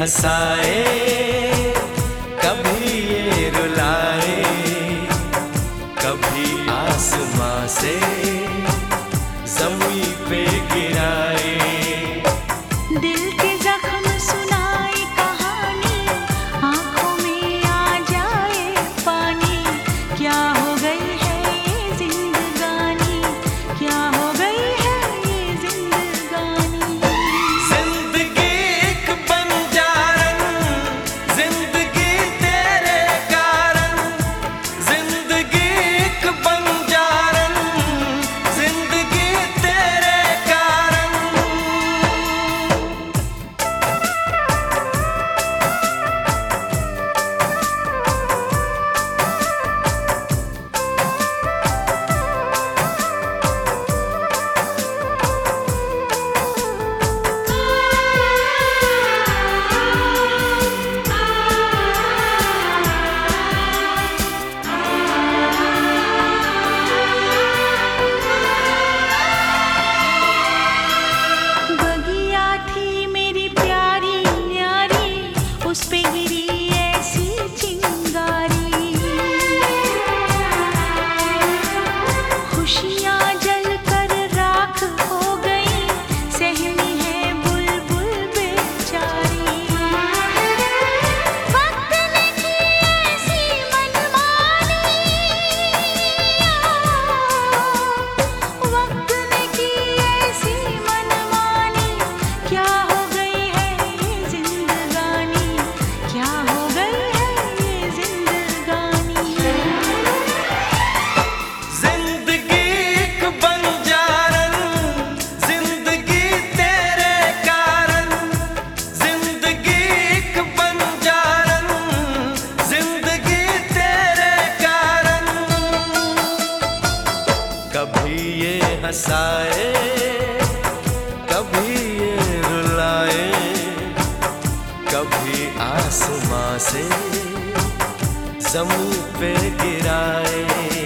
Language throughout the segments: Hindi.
हंसाए। हंसाए कभी ये रुलाए कभी आसमां से ज़मीन पे गिराए।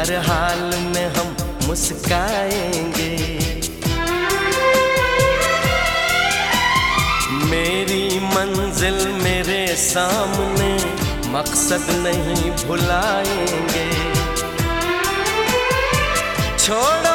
हर हाल में हम मुस्काएँगे। मेरी मंजिल मेरे सामने मकसद नहीं भुलाएँगे। छोड़ो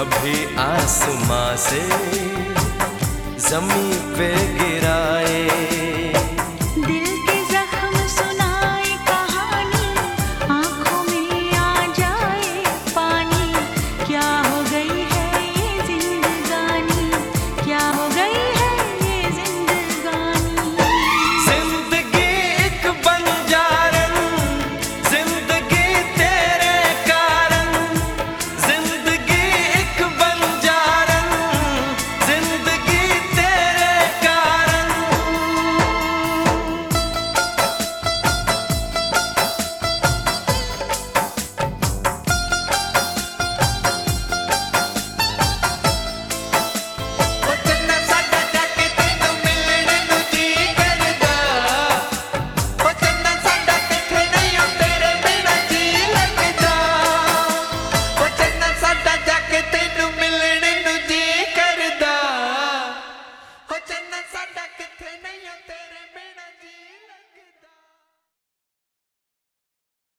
कभी आसमां से जमी पे गिराए